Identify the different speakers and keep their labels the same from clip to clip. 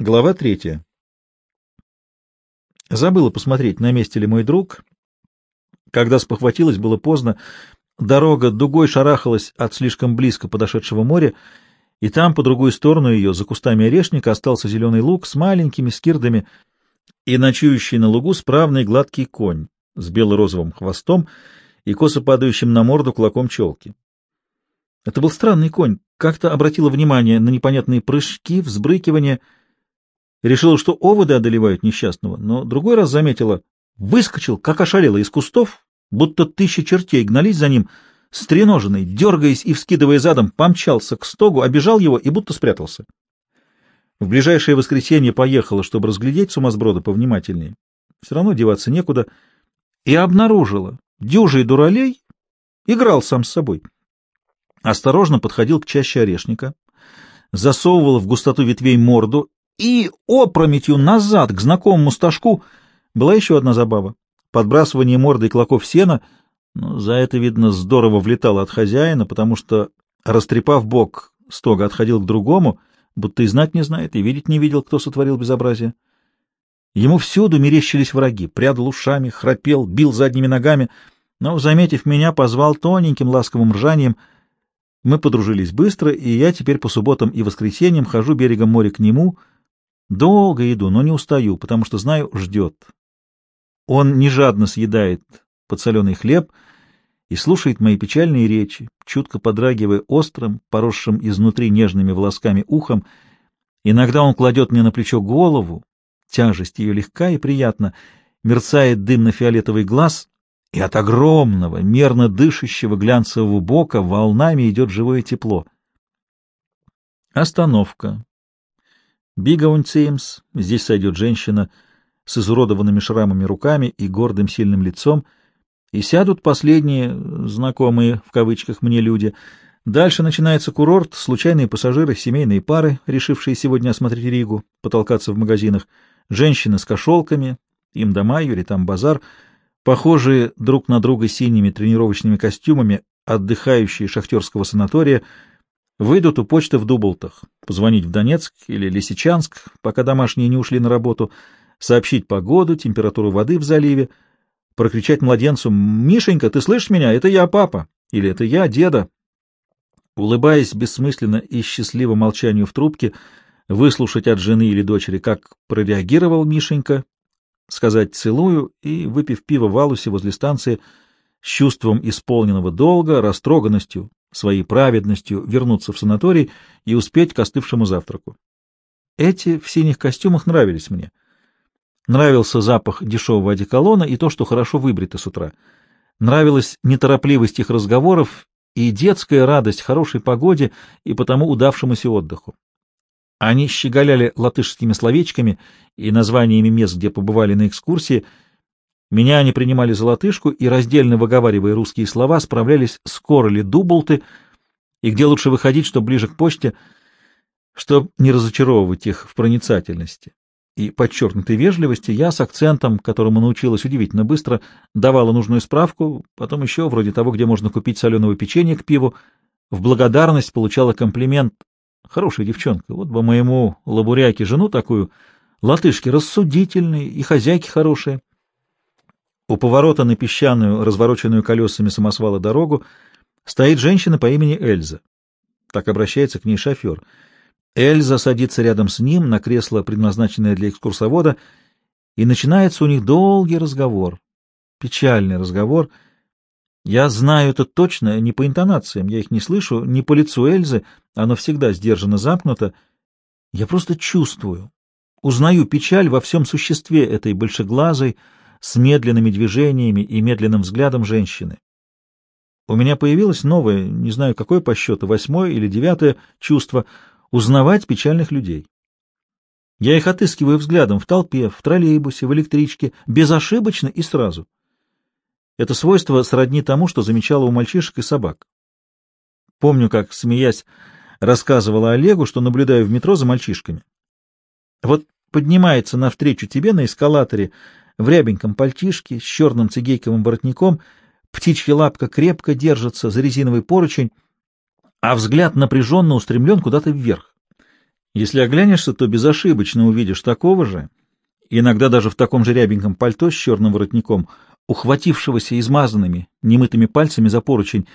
Speaker 1: Глава третья. Забыла посмотреть, на месте ли мой друг. Когда спохватилась, было поздно. Дорога дугой шарахалась от слишком близко подошедшего моря, и там, по другую сторону ее, за кустами орешника, остался зеленый луг с маленькими скирдами и ночующий на лугу справный гладкий конь с бело-розовым хвостом и косо падающим на морду клоком челки. Это был странный конь, как-то обратила внимание на непонятные прыжки, взбрыкивания — Решила, что оводы одолевают несчастного, но другой раз заметила, выскочил, как ошалело, из кустов, будто тысячи чертей гнались за ним, стреноженный, дергаясь и вскидывая задом, помчался к стогу, обежал его и будто спрятался. В ближайшее воскресенье поехала, чтобы разглядеть сумасброда повнимательнее. Все равно деваться некуда. И обнаружила. Дюжий дуралей играл сам с собой. Осторожно подходил к чаще орешника, засовывал в густоту ветвей морду и опрометью назад к знакомому стажку была еще одна забава. Подбрасывание мордой клоков сена, но за это, видно, здорово влетало от хозяина, потому что, растрепав бок, стога отходил к другому, будто и знать не знает, и видеть не видел, кто сотворил безобразие. Ему всюду мерещились враги, прядал ушами, храпел, бил задними ногами, но, заметив меня, позвал тоненьким ласковым ржанием. Мы подружились быстро, и я теперь по субботам и воскресеньям хожу берегом моря к нему — Долго иду, но не устаю, потому что знаю, ждет. Он не жадно съедает подсоленый хлеб и слушает мои печальные речи, чутко подрагивая острым, поросшим изнутри нежными волосками ухом. Иногда он кладет мне на плечо голову, тяжесть ее легка и приятна, мерцает дымно-фиолетовый глаз, и от огромного, мерно дышащего глянцевого бока волнами идет живое тепло. Остановка. Бигауньциемс, здесь сойдет женщина с изуродованными шрамами руками и гордым сильным лицом, и сядут последние знакомые в кавычках мне люди. Дальше начинается курорт, случайные пассажиры, семейные пары, решившие сегодня осмотреть Ригу, потолкаться в магазинах, женщины с кошелками, им дома, или там базар, похожие друг на друга синими тренировочными костюмами, отдыхающие шахтерского санатория — Выйдут у почты в Дублтах, позвонить в Донецк или Лисичанск, пока домашние не ушли на работу, сообщить погоду, температуру воды в заливе, прокричать младенцу «Мишенька, ты слышишь меня? Это я, папа!» или «Это я, деда!» Улыбаясь бессмысленно и счастливо молчанию в трубке, выслушать от жены или дочери, как прореагировал Мишенька, сказать «целую» и, выпив пиво в Алусе возле станции, с чувством исполненного долга, растроганностью, своей праведностью вернуться в санаторий и успеть к остывшему завтраку. Эти в синих костюмах нравились мне. Нравился запах дешевого одеколона и то, что хорошо выбрито с утра. Нравилась неторопливость их разговоров и детская радость хорошей погоде и потому удавшемуся отдыху. Они щеголяли латышскими словечками и названиями мест, где побывали на экскурсии, меня они принимали за латышку и, раздельно выговаривая русские слова, справлялись, скоро ли дублты и где лучше выходить, чтобы ближе к почте, чтобы не разочаровывать их в проницательности. И подчеркнутой вежливости я с акцентом, которому научилась удивительно быстро, давала нужную справку, потом еще, вроде того, где можно купить соленого печенья к пиву, в благодарность получала комплимент. Хорошая девчонка, вот бы моему лабуряке жену такую, латышки рассудительные и хозяйки хорошие. У поворота на песчаную, развороченную колесами самосвала дорогу, стоит женщина по имени Эльза. Так обращается к ней шофер. Эльза садится рядом с ним на кресло, предназначенное для экскурсовода, и начинается у них долгий разговор. Печальный разговор. Я знаю это точно не по интонациям, я их не слышу, не по лицу Эльзы, оно всегда сдержанно замкнуто. Я просто чувствую, узнаю печаль во всем существе этой большеглазой, с медленными движениями и медленным взглядом женщины. У меня появилось новое, не знаю какое по счету, восьмое или девятое чувство — узнавать печальных людей. Я их отыскиваю взглядом в толпе, в троллейбусе, в электричке, безошибочно и сразу. Это свойство сродни тому, что замечала у мальчишек и собак. Помню, как, смеясь, рассказывала Олегу, что наблюдаю в метро за мальчишками. Вот поднимается навстречу тебе на эскалаторе в рябеньком пальтишке с черным цигейковым воротником, птичья лапка крепко держится за резиновый поручень, а взгляд напряженно устремлен куда-то вверх. Если оглянешься, то безошибочно увидишь такого же, иногда даже в таком же рябеньком пальто с черным воротником, ухватившегося измазанными, немытыми пальцами за поручень,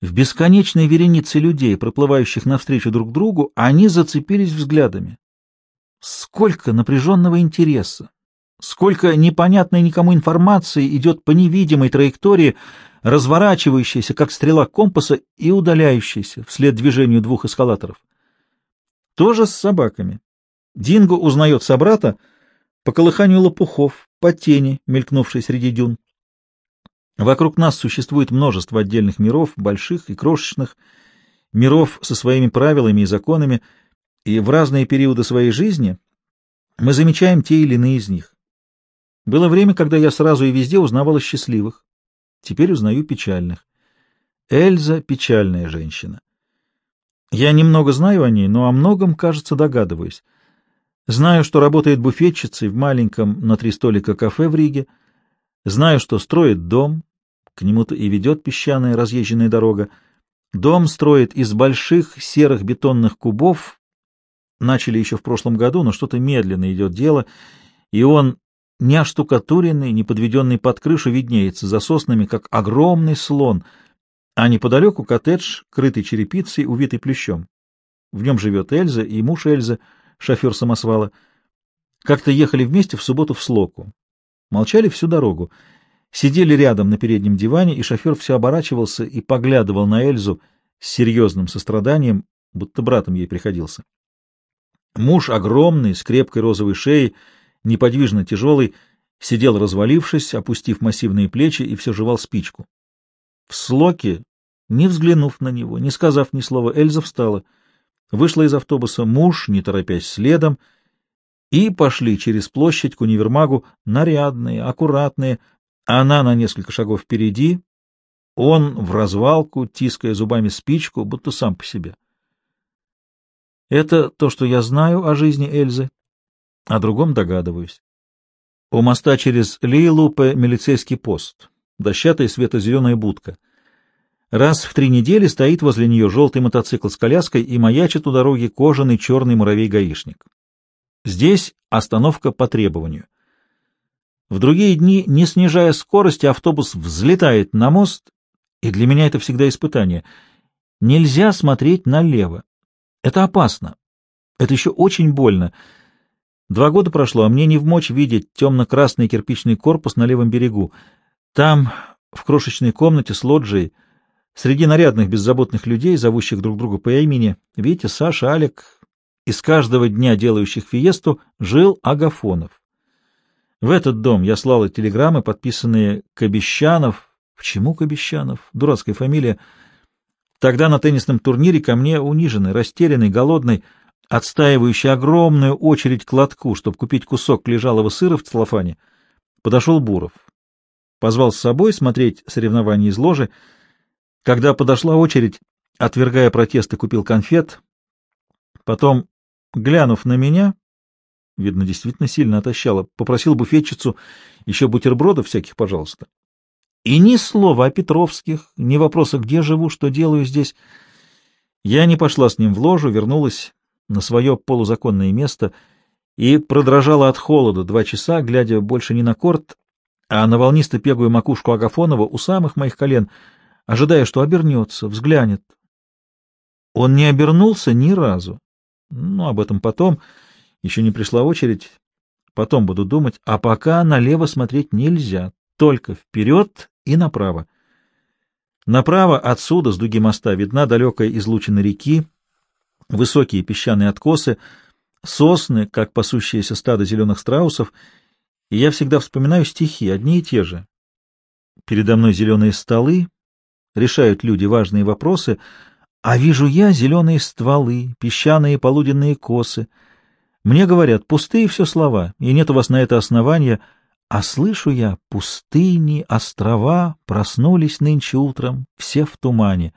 Speaker 1: в бесконечной веренице людей, проплывающих навстречу друг другу, они зацепились взглядами. Сколько напряженного интереса, сколько непонятной никому информации идет по невидимой траектории, разворачивающейся, как стрела компаса, и удаляющейся вслед движению двух эскалаторов. То же с собаками. Динго узнает собрата по колыханию лопухов, по тени, мелькнувшей среди дюн. Вокруг нас существует множество отдельных миров, больших и крошечных, миров со своими правилами и законами, и в разные периоды своей жизни мы замечаем те или иные из них. Было время, когда я сразу и везде узнавала счастливых. Теперь узнаю печальных. Эльза — печальная женщина. Я немного знаю о ней, но о многом, кажется, догадываюсь. Знаю, что работает буфетчицей в маленьком на три столика кафе в Риге. Знаю, что строит дом, к нему-то и ведет песчаная разъезженная дорога. Дом строит из больших серых бетонных кубов. Начали еще в прошлом году, но что-то медленно идет дело, и он, не оштукатуренный, не подведенный под крышу, виднеется за соснами, как огромный слон — а неподалеку коттедж, крытый черепицей, увитый плющом. В нем живет Эльза и муж Эльзы, шофер самосвала. Как-то ехали вместе в субботу в Слоку. Молчали всю дорогу. Сидели рядом на переднем диване, и шофер все оборачивался и поглядывал на Эльзу с серьезным состраданием, будто братом ей приходился. Муж огромный, с крепкой розовой шеей, неподвижно тяжелый, сидел развалившись, опустив массивные плечи и все жевал спичку. В слоке, не взглянув на него, не сказав ни слова, Эльза встала, вышла из автобуса, муж, не торопясь следом, и пошли через площадь к универмагу, нарядные, аккуратные, она на несколько шагов впереди, он в развалку, тиская зубами спичку, будто сам по себе. Это то, что я знаю о жизни Эльзы, о другом догадываюсь. У моста через Лейлупе милицейский пост дощатая свето-зеленая будка. Раз в три недели стоит возле нее желтый мотоцикл с коляской и маячит у дороги кожаный черный муравей-гаишник. Здесь остановка по требованию. В другие дни, не снижая скорости, автобус взлетает на мост, и для меня это всегда испытание. Нельзя смотреть налево. Это опасно. Это еще очень больно. Два года прошло, а мне не вмочь видеть темно-красный кирпичный корпус на левом берегу. Там, в крошечной комнате с лоджией, среди нарядных беззаботных людей, зовущих друг друга по имени, Витя, Саша, Алик, из каждого дня делающих фиесту, жил Агафонов. В этот дом я слала телеграммы, подписанные Кобещанов. Почему Кобещанов? Дурацкая фамилия. Тогда на теннисном турнире ко мне униженный, растерянный, голодный, отстаивающий огромную очередь к лотку, чтобы купить кусок лежалого сыра в целлофане, подошел Буров. Позвал с собой смотреть соревнования из ложи. Когда подошла очередь, отвергая протесты, купил конфет. Потом, глянув на меня, видно, действительно сильно отощала, попросил буфетчицу еще бутербродов всяких, пожалуйста. И ни слова о Петровских, ни вопроса, где живу, что делаю здесь. Я не пошла с ним в ложу, вернулась на свое полузаконное место и продрожала от холода два часа, глядя больше не на корт, а на волнисто-пегую макушку Агафонова у самых моих колен, ожидая, что обернется, взглянет. Он не обернулся ни разу. Ну, об этом потом. Еще не пришла очередь. Потом буду думать. А пока налево смотреть нельзя. Только вперед и направо. Направо отсюда, с дуги моста, видна далекая излучина реки, высокие песчаные откосы, сосны, как пасущиеся стадо зеленых страусов — и я всегда вспоминаю стихи, одни и те же. Передо мной зеленые столы, решают люди важные вопросы, а вижу я зеленые стволы, песчаные полуденные косы. Мне говорят, пустые все слова, и нет у вас на это основания, а слышу я, пустыни, острова проснулись нынче утром, все в тумане.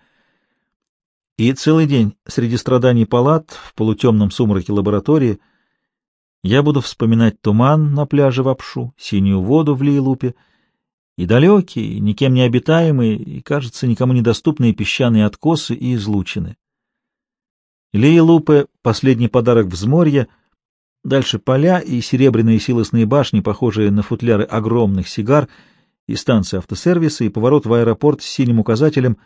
Speaker 1: И целый день среди страданий палат в полутемном сумраке лаборатории — я буду вспоминать туман на пляже в Апшу, синюю воду в Лейлупе и далекие, никем не обитаемые и, кажется, никому недоступные песчаные откосы и излучины. Лея Лупе — последний подарок взморья, дальше поля и серебряные силосные башни, похожие на футляры огромных сигар, и станция автосервиса, и поворот в аэропорт с синим указателем,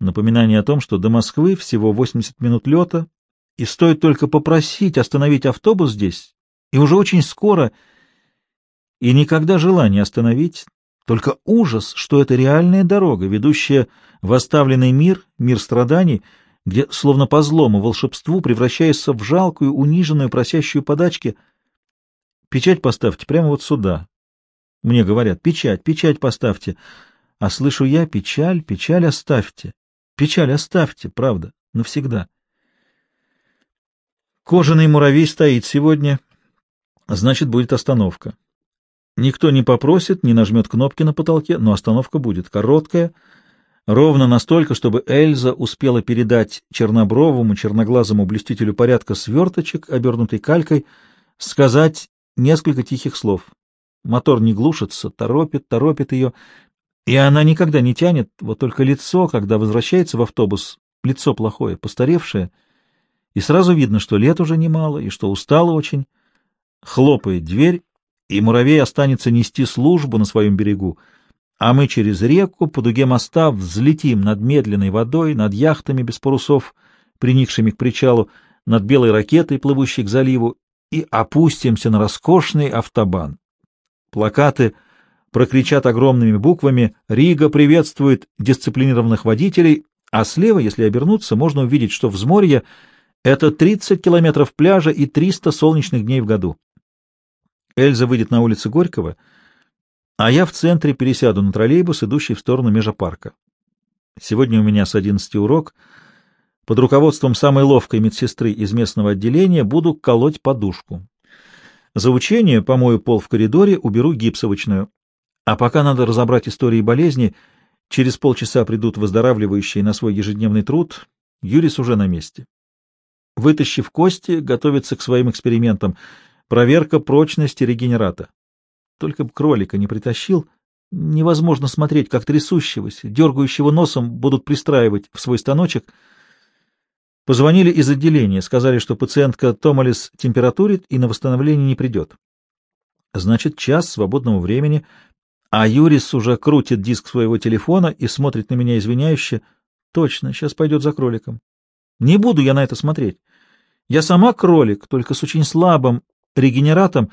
Speaker 1: напоминание о том, что до Москвы всего 80 минут лета, и стоит только попросить остановить автобус здесь, и уже очень скоро, и никогда желание остановить, только ужас, что это реальная дорога, ведущая в оставленный мир, мир страданий, где, словно по злому волшебству, превращается в жалкую, униженную, просящую подачки. Печать поставьте прямо вот сюда. Мне говорят, печать, печать поставьте. А слышу я, печаль, печаль оставьте. Печаль оставьте, правда, навсегда. Кожаный муравей стоит сегодня, значит, будет остановка. Никто не попросит, не нажмет кнопки на потолке, но остановка будет короткая, ровно настолько, чтобы Эльза успела передать чернобровому, черноглазому блюстителю порядка сверточек, обернутый калькой, сказать несколько тихих слов. Мотор не глушится, торопит, торопит ее, и она никогда не тянет, вот только лицо, когда возвращается в автобус, лицо плохое, постаревшее, и сразу видно, что лет уже немало, и что устала очень. Хлопает дверь, и муравей останется нести службу на своем берегу, а мы через реку по дуге моста взлетим над медленной водой, над яхтами без парусов, приникшими к причалу, над белой ракетой, плывущей к заливу, и опустимся на роскошный автобан. Плакаты прокричат огромными буквами «Рига приветствует дисциплинированных водителей», а слева, если обернуться, можно увидеть, что взморье — это 30 километров пляжа и 300 солнечных дней в году. Эльза выйдет на улицу Горького, а я в центре пересяду на троллейбус, идущий в сторону межапарка. Сегодня у меня с 11 урок. Под руководством самой ловкой медсестры из местного отделения буду колоть подушку. За учение помою пол в коридоре, уберу гипсовочную. А пока надо разобрать истории болезни, через полчаса придут выздоравливающие на свой ежедневный труд. Юрис уже на месте. Вытащив кости, готовится к своим экспериментам — Проверка прочности регенерата. Только бы кролика не притащил. Невозможно смотреть, как трясущегося, дергающего носом будут пристраивать в свой станочек. Позвонили из отделения, сказали, что пациентка Томалис температурит и на восстановление не придет. Значит, час свободного времени, а Юрис уже крутит диск своего телефона и смотрит на меня извиняюще. Точно, сейчас пойдет за кроликом. Не буду я на это смотреть. Я сама кролик, только с очень слабым регенератом,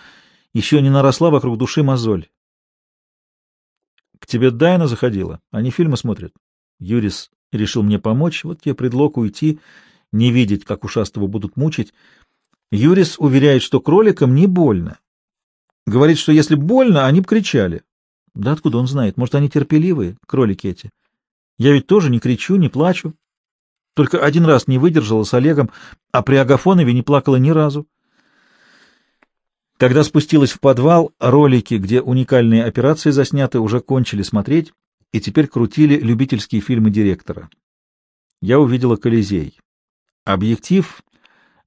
Speaker 1: еще не наросла вокруг души мозоль. — К тебе Дайна заходила, они фильмы смотрят. Юрис решил мне помочь, вот тебе предлог уйти, не видеть, как ушастого будут мучить. Юрис уверяет, что кроликам не больно. Говорит, что если больно, они бы кричали. Да откуда он знает? Может, они терпеливые, кролики эти? Я ведь тоже не кричу, не плачу. Только один раз не выдержала с Олегом, а при Агафонове не плакала ни разу. Когда спустилась в подвал, ролики, где уникальные операции засняты, уже кончили смотреть и теперь крутили любительские фильмы директора. Я увидела Колизей. Объектив,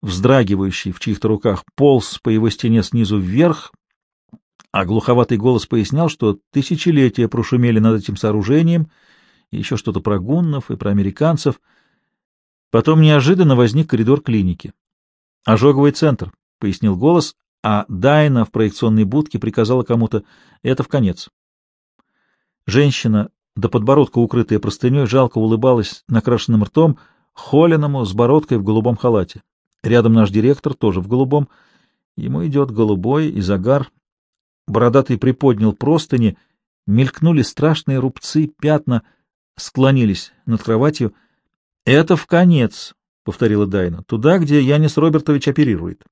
Speaker 1: вздрагивающий в чьих-то руках, полз по его стене снизу вверх, а глуховатый голос пояснял, что тысячелетия прошумели над этим сооружением, еще что-то про гуннов и про американцев. Потом неожиданно возник коридор клиники. «Ожоговый центр», — пояснил голос, а Дайна в проекционной будке приказала кому-то «это в конец». Женщина, до подбородка укрытая простыней, жалко улыбалась накрашенным ртом, холеному с бородкой в голубом халате. Рядом наш директор, тоже в голубом. Ему идет голубой и загар. Бородатый приподнял простыни, мелькнули страшные рубцы, пятна, склонились над кроватью. «Это в конец», — повторила Дайна, — «туда, где Янис Робертович оперирует».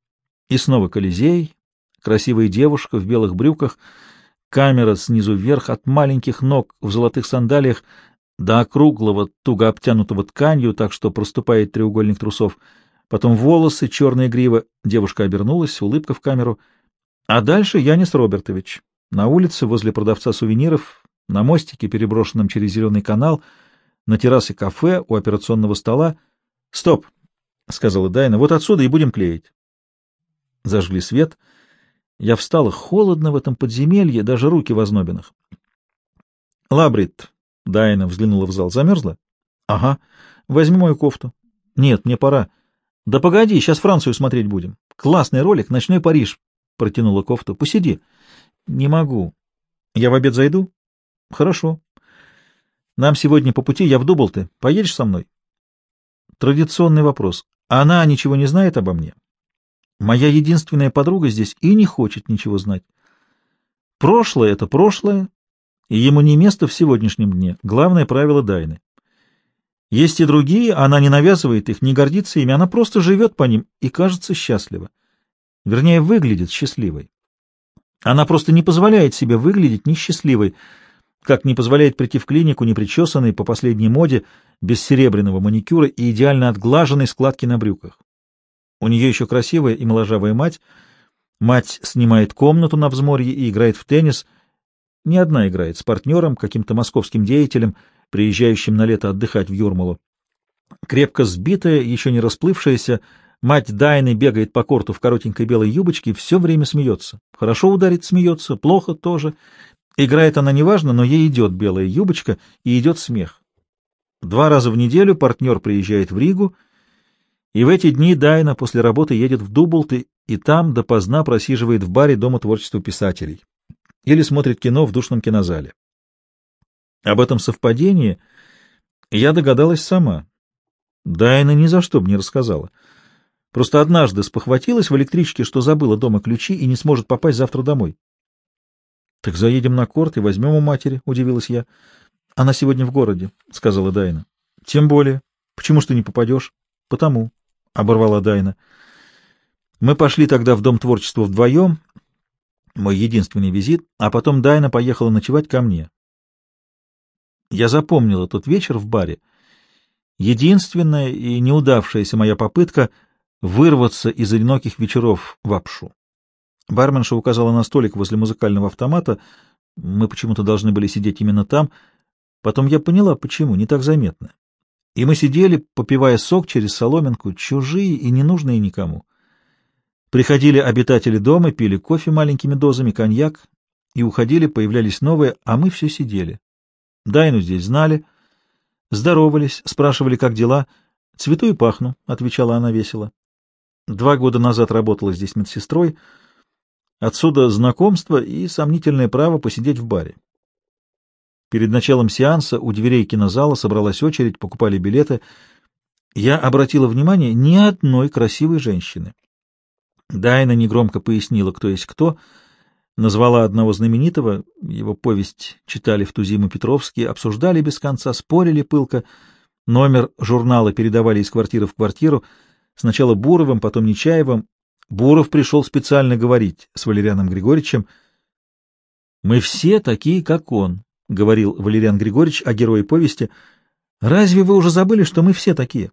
Speaker 1: И снова Колизей, красивая девушка в белых брюках, камера снизу вверх от маленьких ног в золотых сандалиях до округлого, туго обтянутого тканью, так что проступает треугольник трусов. Потом волосы, черная грива. Девушка обернулась, улыбка в камеру. А дальше Янис Робертович. На улице, возле продавца сувениров, на мостике, переброшенном через зеленый канал, на террасе кафе, у операционного стола. — Стоп, — сказала Дайна, — вот отсюда и будем клеить. Зажгли свет. Я встала. Холодно в этом подземелье, даже руки в ознобинах. — Лабрит, — Дайна взглянула в зал, — замерзла? — Ага. Возьми мою кофту. — Нет, мне пора. Да погоди, сейчас Францию смотреть будем. Классный ролик, «Ночной Париж», — протянула кофту. Посиди. Не могу. Я в обед зайду? Хорошо. Нам сегодня по пути, я в Дублты. Поедешь со мной? Традиционный вопрос. Она ничего не знает обо мне? Моя единственная подруга здесь и не хочет ничего знать. Прошлое — это прошлое, и ему не место в сегодняшнем дне. Главное правило Дайны. Есть и другие, она не навязывает их, не гордится ими, она просто живет по ним и кажется счастлива. Вернее, выглядит счастливой. Она просто не позволяет себе выглядеть несчастливой, как не позволяет прийти в клинику непричесанной по последней моде, без серебряного маникюра и идеально отглаженной складки на брюках. У нее еще красивая и моложавая мать. Мать снимает комнату на взморье и играет в теннис. Не одна играет, с партнером, каким-то московским деятелем, приезжающим на лето отдыхать в Юрмалу. Крепко сбитая, еще не расплывшаяся, Мать Дайны бегает по корту в коротенькой белой юбочке и все время смеется. Хорошо ударит, смеется, плохо тоже. Играет она неважно, но ей идет белая юбочка и идет смех. Два раза в неделю партнер приезжает в Ригу, и в эти дни Дайна после работы едет в Дублты и там допоздна просиживает в баре Дома творчества писателей или смотрит кино в душном кинозале. Об этом совпадении я догадалась сама. Дайна ни за что бы не рассказала. Просто однажды спохватилась в электричке, что забыла дома ключи и не сможет попасть завтра домой. — Так заедем на корт и возьмем у матери, — удивилась я. — Она сегодня в городе, — сказала Дайна. — Тем более. Почему ж ты не попадешь? — Потому, — оборвала Дайна. Мы пошли тогда в Дом творчества вдвоем, мой единственный визит, а потом Дайна поехала ночевать ко мне. Я запомнила тот вечер в баре. Единственная и неудавшаяся моя попытка — вырваться из одиноких вечеров в Апшу. Барменша указала на столик возле музыкального автомата. Мы почему-то должны были сидеть именно там. Потом я поняла, почему, не так заметно. И мы сидели, попивая сок через соломинку, чужие и ненужные никому. Приходили обитатели дома, пили кофе маленькими дозами, коньяк, и уходили, появлялись новые, а мы все сидели. Дайну здесь знали, здоровались, спрашивали, как дела. «Цвету и пахну», — отвечала она весело. Два года назад работала здесь медсестрой. Отсюда знакомство и сомнительное право посидеть в баре. Перед началом сеанса у дверей кинозала собралась очередь, покупали билеты. Я обратила внимание ни одной красивой женщины. Дайна негромко пояснила, кто есть кто, назвала одного знаменитого, его повесть читали в ту зиму Петровские, обсуждали без конца, спорили пылко, номер журнала передавали из квартиры в квартиру — Сначала Буровым, потом Нечаевым. Буров пришел специально говорить с Валерианом Григорьевичем. «Мы все такие, как он», — говорил Валериан Григорьевич о герое повести. «Разве вы уже забыли, что мы все такие?»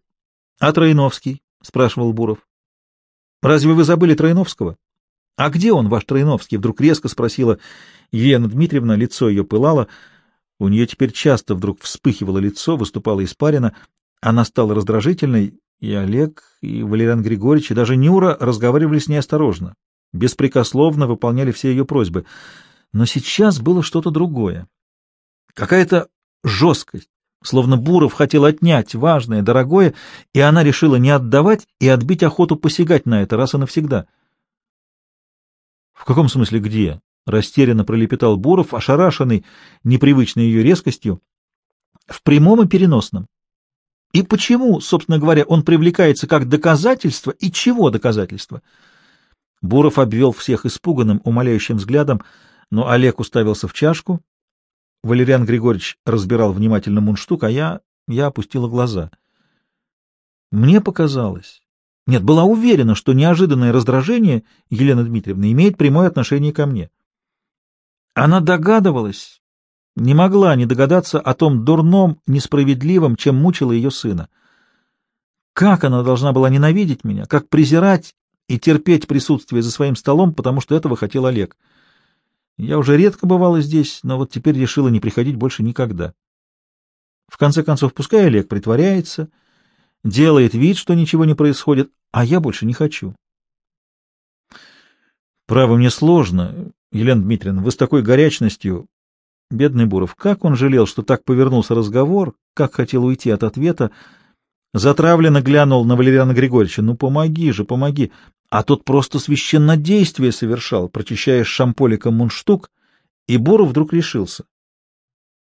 Speaker 1: «А Троиновский?» — спрашивал Буров. «Разве вы забыли Троиновского?» «А где он, ваш Троиновский?» — вдруг резко спросила Елена Дмитриевна, лицо ее пылало. У нее теперь часто вдруг вспыхивало лицо, выступала испарина. Она стала раздражительной, и Олег, и Валериан Григорьевич, и даже Нюра разговаривали с ней осторожно, беспрекословно выполняли все ее просьбы. Но сейчас было что-то другое. Какая-то жесткость, словно Буров хотел отнять важное, дорогое, и она решила не отдавать и отбить охоту посягать на это раз и навсегда. — В каком смысле где? — растерянно пролепетал Буров, ошарашенный непривычной ее резкостью. — В прямом и переносном. И почему, собственно говоря, он привлекается как доказательство и чего доказательство? Буров обвел всех испуганным, умоляющим взглядом, но Олег уставился в чашку. Валериан Григорьевич разбирал внимательно мундштук, а я... я опустила глаза. Мне показалось... Нет, была уверена, что неожиданное раздражение Елены Дмитриевны имеет прямое отношение ко мне. Она догадывалась, не могла не догадаться о том дурном, несправедливом, чем мучила ее сына. Как она должна была ненавидеть меня, как презирать и терпеть присутствие за своим столом, потому что этого хотел Олег. Я уже редко бывала здесь, но вот теперь решила не приходить больше никогда. В конце концов, пускай Олег притворяется, делает вид, что ничего не происходит, а я больше не хочу. Право, мне сложно, Елена Дмитриевна, вы с такой горячностью Бедный Буров, как он жалел, что так повернулся разговор, как хотел уйти от ответа. Затравленно глянул на Валериана Григорьевича. «Ну, помоги же, помоги!» А тот просто священнодействие совершал, прочищая шамполиком мундштук, и Буров вдруг решился.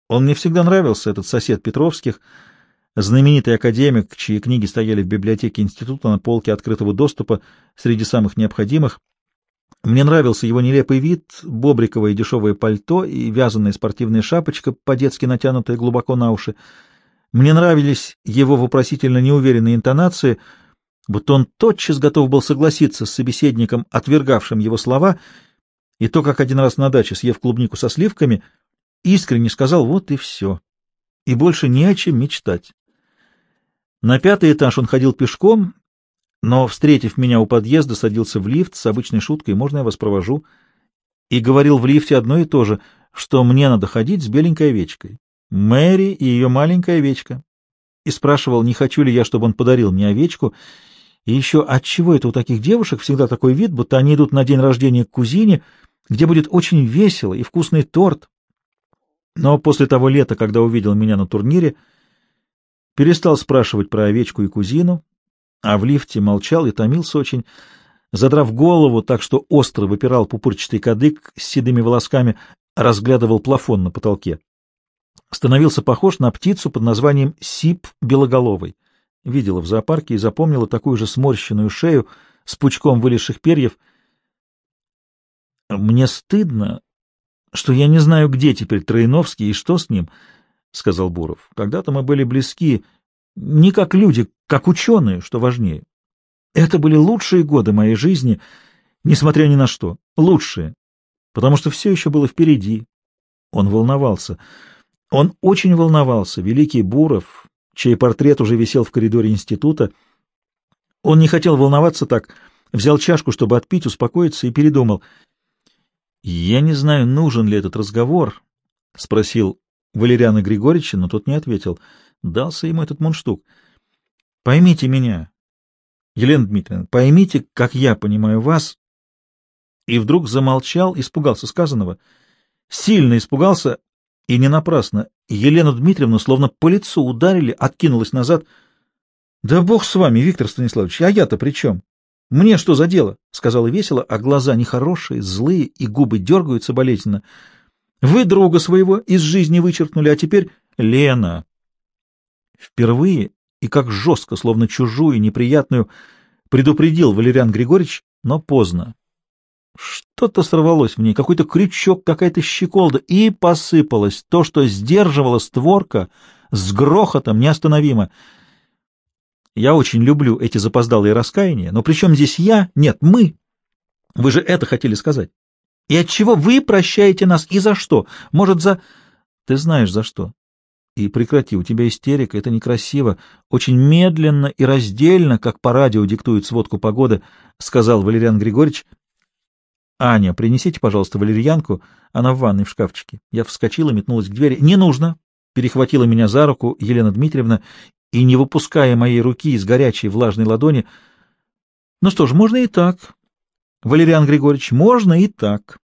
Speaker 1: Он мне всегда нравился, этот сосед Петровских, знаменитый академик, чьи книги стояли в библиотеке института на полке открытого доступа среди самых необходимых. Мне нравился его нелепый вид, бобриковое дешевое пальто и вязаная спортивная шапочка, по-детски натянутая глубоко на уши. Мне нравились его вопросительно неуверенные интонации, будто он тотчас готов был согласиться с собеседником, отвергавшим его слова, и то, как один раз на даче, съев клубнику со сливками, искренне сказал «вот и все», и больше не о чем мечтать. На пятый этаж он ходил пешком, но, встретив меня у подъезда, садился в лифт с обычной шуткой «можно я вас провожу?» и говорил в лифте одно и то же, что мне надо ходить с беленькой овечкой. Мэри и ее маленькая овечка. И спрашивал, не хочу ли я, чтобы он подарил мне овечку, и еще отчего это у таких девушек всегда такой вид, будто они идут на день рождения к кузине, где будет очень весело и вкусный торт. Но после того лета, когда увидел меня на турнире, перестал спрашивать про овечку и кузину, а в лифте молчал и томился очень, задрав голову так, что остро выпирал пупырчатый кадык с седыми волосками, разглядывал плафон на потолке. Становился похож на птицу под названием сип белоголовый. Видела в зоопарке и запомнила такую же сморщенную шею с пучком вылезших перьев. Мне стыдно, что я не знаю, где теперь Троиновский и что с ним, — сказал Буров. Когда-то мы были близки не как люди, как ученые, что важнее. Это были лучшие годы моей жизни, несмотря ни на что, лучшие, потому что все еще было впереди. Он волновался. Он очень волновался, великий Буров, чей портрет уже висел в коридоре института. Он не хотел волноваться так, взял чашку, чтобы отпить, успокоиться, и передумал. «Я не знаю, нужен ли этот разговор», — спросил Валериана Григорьевича, но тот не ответил. Дался ему этот мундштук. «Поймите меня, Елена Дмитриевна, поймите, как я понимаю вас». И вдруг замолчал, испугался сказанного. Сильно испугался, и не напрасно. Елену Дмитриевну словно по лицу ударили, откинулась назад. — Да бог с вами, Виктор Станиславович, а я-то при чем? Мне что за дело? — сказала весело, а глаза нехорошие, злые, и губы дергаются болезненно. — Вы друга своего из жизни вычеркнули, а теперь Лена. Впервые и как жестко, словно чужую, неприятную, предупредил Валериан Григорьевич, но поздно. Что-то сорвалось в ней, какой-то крючок, какая-то щеколда, и посыпалось то, что сдерживала створка с грохотом неостановимо. Я очень люблю эти запоздалые раскаяния, но при чем здесь я? Нет, мы. Вы же это хотели сказать. И от чего вы прощаете нас и за что? Может, за... Ты знаешь, за что. И прекрати, у тебя истерика, это некрасиво. Очень медленно и раздельно, как по радио диктует сводку погоды, сказал Валериан Григорьевич, «Аня, принесите, пожалуйста, валерьянку, она в ванной в шкафчике». Я вскочила, метнулась к двери. «Не нужно!» — перехватила меня за руку Елена Дмитриевна и, не выпуская моей руки из горячей влажной ладони, «Ну что ж, можно и так, Валериан Григорьевич, можно и так».